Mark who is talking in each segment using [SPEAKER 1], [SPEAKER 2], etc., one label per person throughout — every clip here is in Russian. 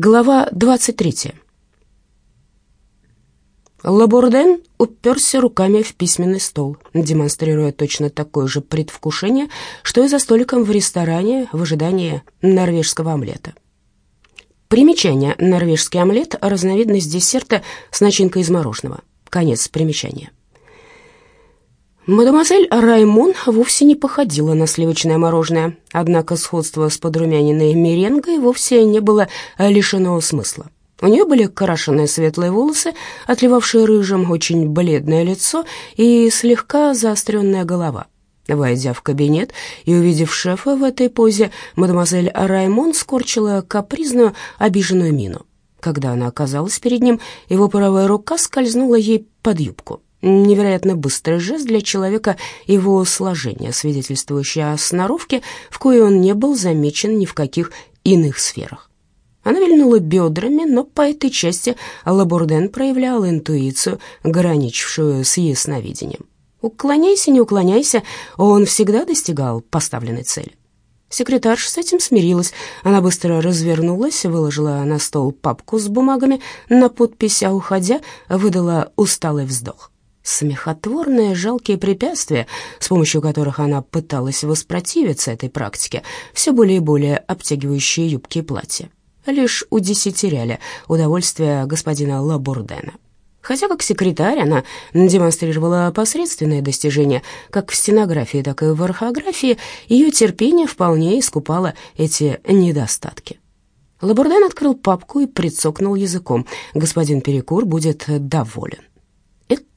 [SPEAKER 1] Глава 23. Лабурден уперся руками в письменный стол, демонстрируя точно такое же предвкушение, что и за столиком в ресторане в ожидании норвежского омлета. Примечание. Норвежский омлет – разновидность десерта с начинкой из мороженого. Конец примечания. Мадемуазель Раймон вовсе не походила на сливочное мороженое, однако сходство с подрумяненной меренгой вовсе не было лишено смысла. У нее были крашеные светлые волосы, отливавшие рыжим, очень бледное лицо и слегка заостренная голова. Войдя в кабинет и увидев шефа в этой позе, мадемуазель Раймон скорчила капризную, обиженную мину. Когда она оказалась перед ним, его правая рука скользнула ей под юбку. Невероятно быстрый жест для человека его сложения, свидетельствующий о сноровке, в коей он не был замечен ни в каких иных сферах. Она вильнула бедрами, но по этой части Лабурден проявлял интуицию, граничившую с ясновидением. Уклоняйся, не уклоняйся, он всегда достигал поставленной цели. Секретарша с этим смирилась. Она быстро развернулась, выложила на стол папку с бумагами на подпись, а уходя, выдала усталый вздох смехотворные жалкие препятствия, с помощью которых она пыталась воспротивиться этой практике, все более и более обтягивающие юбки и платья, лишь удесятеряли удовольствие господина Лабурдена. Хотя как секретарь она демонстрировала посредственные достижения, как в стенографии, так и в орфографии, ее терпение вполне искупало эти недостатки. Лабурден открыл папку и прицокнул языком. Господин Перекур будет доволен.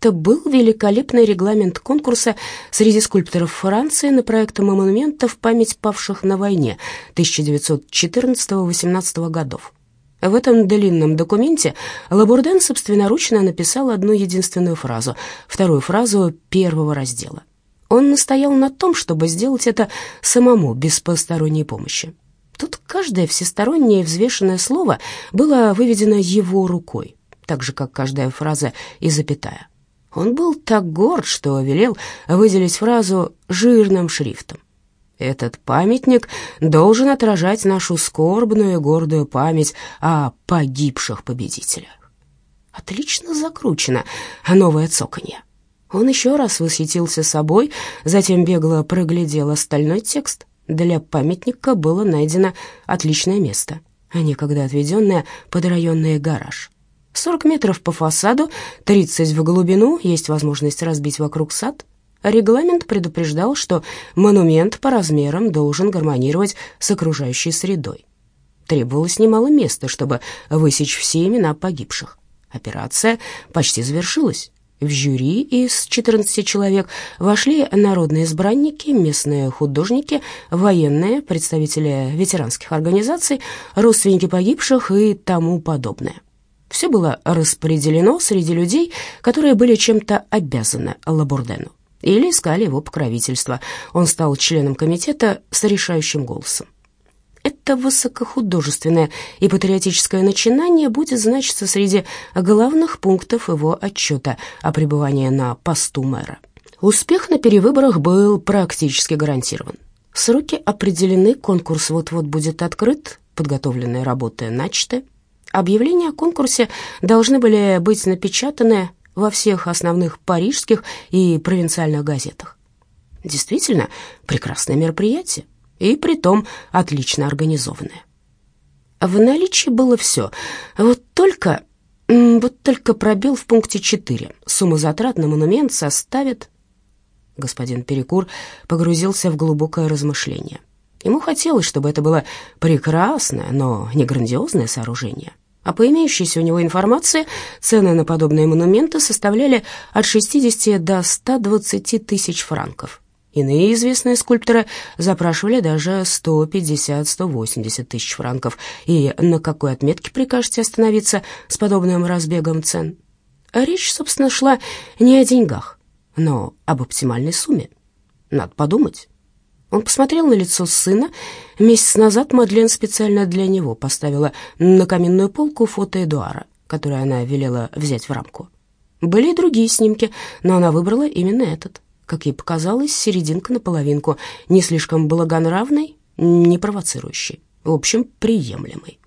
[SPEAKER 1] Это был великолепный регламент конкурса среди скульпторов Франции на проект монумента в память павших на войне 1914-18 годов. В этом длинном документе Лабурден собственноручно написал одну единственную фразу, вторую фразу первого раздела. Он настоял на том, чтобы сделать это самому, без посторонней помощи. Тут каждое всестороннее взвешенное слово было выведено его рукой так же, как каждая фраза и запятая. Он был так горд, что велел выделить фразу жирным шрифтом. Этот памятник должен отражать нашу скорбную и гордую память о погибших победителях. Отлично закручено новое цоканье. Он еще раз восхитился собой, затем бегло проглядел остальной текст. Для памятника было найдено отличное место, некогда отведенное под районный гараж. 40 метров по фасаду, 30 в глубину, есть возможность разбить вокруг сад. Регламент предупреждал, что монумент по размерам должен гармонировать с окружающей средой. Требовалось немало места, чтобы высечь все имена погибших. Операция почти завершилась. В жюри из 14 человек вошли народные избранники, местные художники, военные, представители ветеранских организаций, родственники погибших и тому подобное. Все было распределено среди людей, которые были чем-то обязаны Лабурдену или искали его покровительство. Он стал членом комитета с решающим голосом. Это высокохудожественное и патриотическое начинание будет значиться среди главных пунктов его отчета о пребывании на посту мэра. Успех на перевыборах был практически гарантирован. Сроки определены, конкурс вот-вот будет открыт, подготовленные работы начаты. Объявления о конкурсе должны были быть напечатаны во всех основных парижских и провинциальных газетах. Действительно, прекрасное мероприятие, и притом отлично организованное. В наличии было все, вот только, вот только пробел в пункте 4. Сумма затрат на монумент составит... Господин Перекур погрузился в глубокое размышление. Ему хотелось, чтобы это было прекрасное, но не грандиозное сооружение, а по имеющейся у него информации, цены на подобные монументы составляли от 60 до 120 тысяч франков. Иные известные скульпторы запрашивали даже 150-180 тысяч франков. И на какой отметке прикажете остановиться с подобным разбегом цен? Речь, собственно, шла не о деньгах, но об оптимальной сумме. Надо подумать. Он посмотрел на лицо сына. Месяц назад Мадлен специально для него поставила на каминную полку фото Эдуара, которое она велела взять в рамку. Были и другие снимки, но она выбрала именно этот. Как ей показалось, серединка наполовинку, не слишком благонравный, не провоцирующий, в общем, приемлемый.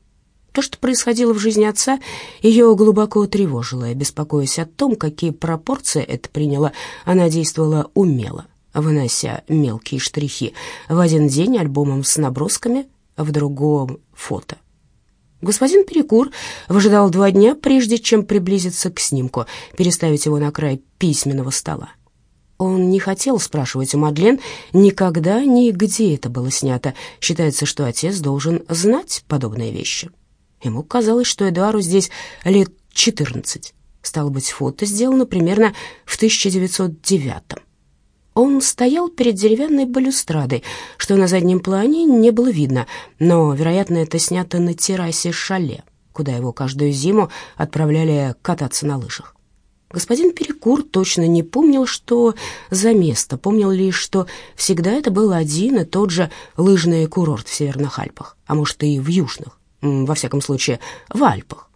[SPEAKER 1] То, что происходило в жизни отца, ее глубоко тревожило, и, беспокоясь о том, какие пропорции это приняло, она действовала умело, вынося мелкие штрихи. В один день альбомом с набросками, в другом — фото. Господин Перекур выжидал два дня, прежде чем приблизиться к снимку, переставить его на край письменного стола. Он не хотел спрашивать у Мадлен никогда ни где это было снято. Считается, что отец должен знать подобные вещи. Ему казалось, что Эдуару здесь лет 14. Стало быть, фото сделано примерно в 1909 -м. Он стоял перед деревянной балюстрадой, что на заднем плане не было видно, но, вероятно, это снято на террасе шале, куда его каждую зиму отправляли кататься на лыжах. Господин Перекур точно не помнил, что за место, помнил лишь, что всегда это был один и тот же лыжный курорт в Северных Альпах, а может и в Южных, во всяком случае, в Альпах.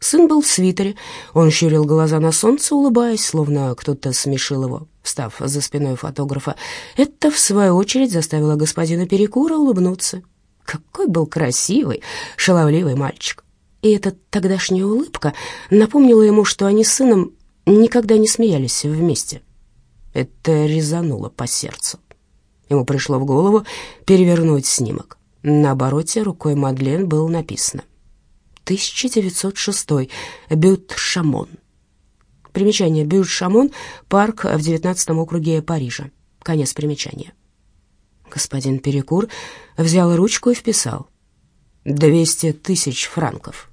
[SPEAKER 1] Сын был в свитере, он щурил глаза на солнце, улыбаясь, словно кто-то смешил его, встав за спиной фотографа. Это, в свою очередь, заставило господина Перекура улыбнуться. Какой был красивый, шаловливый мальчик. И эта тогдашняя улыбка напомнила ему, что они с сыном никогда не смеялись вместе. Это резануло по сердцу. Ему пришло в голову перевернуть снимок. На обороте рукой Мадлен было написано 1906 Бют-Шамон. Примечание Бют-Шамон, парк в 19 округе Парижа. Конец примечания. Господин Перекур взял ручку и вписал. «Двести тысяч франков».